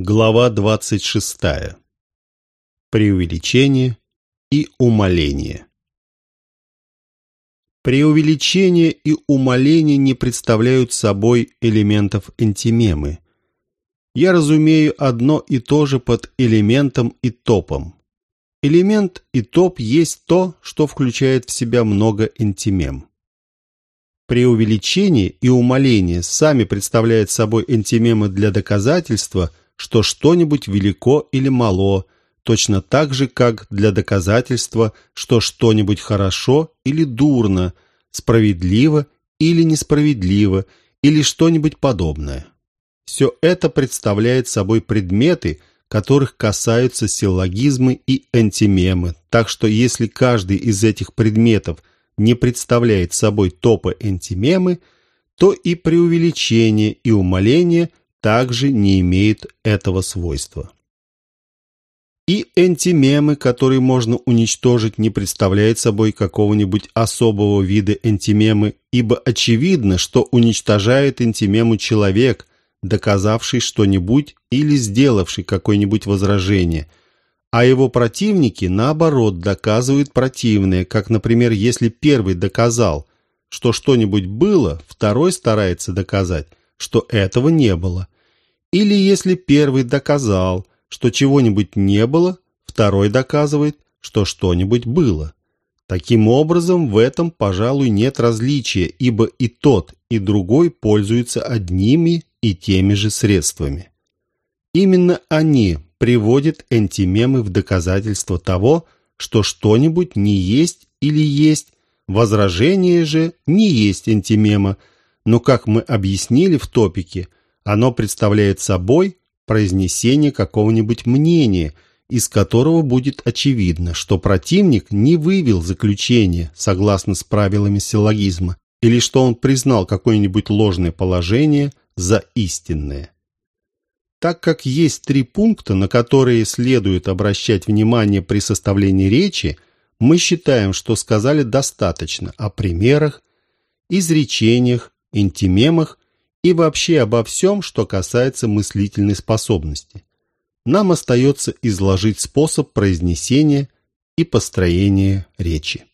Глава 26. Преувеличение и умаление. Преувеличение и умаление не представляют собой элементов антимемы. Я разумею одно и то же под элементом и топом. Элемент и топ есть то, что включает в себя много антимем. Преувеличение и умаление сами представляют собой антимемы для доказательства, что что-нибудь велико или мало, точно так же, как для доказательства, что что-нибудь хорошо или дурно, справедливо или несправедливо, или что-нибудь подобное. Все это представляет собой предметы, которых касаются силлогизмы и антимемы, так что если каждый из этих предметов – не представляет собой топа антимемы, то и преувеличение и умаление также не имеют этого свойства. И антимемы, которые можно уничтожить, не представляют собой какого-нибудь особого вида антимемы, ибо очевидно, что уничтожает антимему человек, доказавший что-нибудь или сделавший какое-нибудь возражение – а его противники, наоборот, доказывают противное, как, например, если первый доказал, что что-нибудь было, второй старается доказать, что этого не было. Или если первый доказал, что чего-нибудь не было, второй доказывает, что что-нибудь было. Таким образом, в этом, пожалуй, нет различия, ибо и тот, и другой пользуются одними и теми же средствами. Именно они, приводит антимемы в доказательство того, что что-нибудь не есть или есть, возражение же не есть антимема, но, как мы объяснили в топике, оно представляет собой произнесение какого-нибудь мнения, из которого будет очевидно, что противник не вывел заключение согласно с правилами силлогизма, или что он признал какое-нибудь ложное положение за истинное. Так как есть три пункта, на которые следует обращать внимание при составлении речи, мы считаем, что сказали достаточно о примерах, изречениях, интимемах и вообще обо всем, что касается мыслительной способности. Нам остается изложить способ произнесения и построения речи.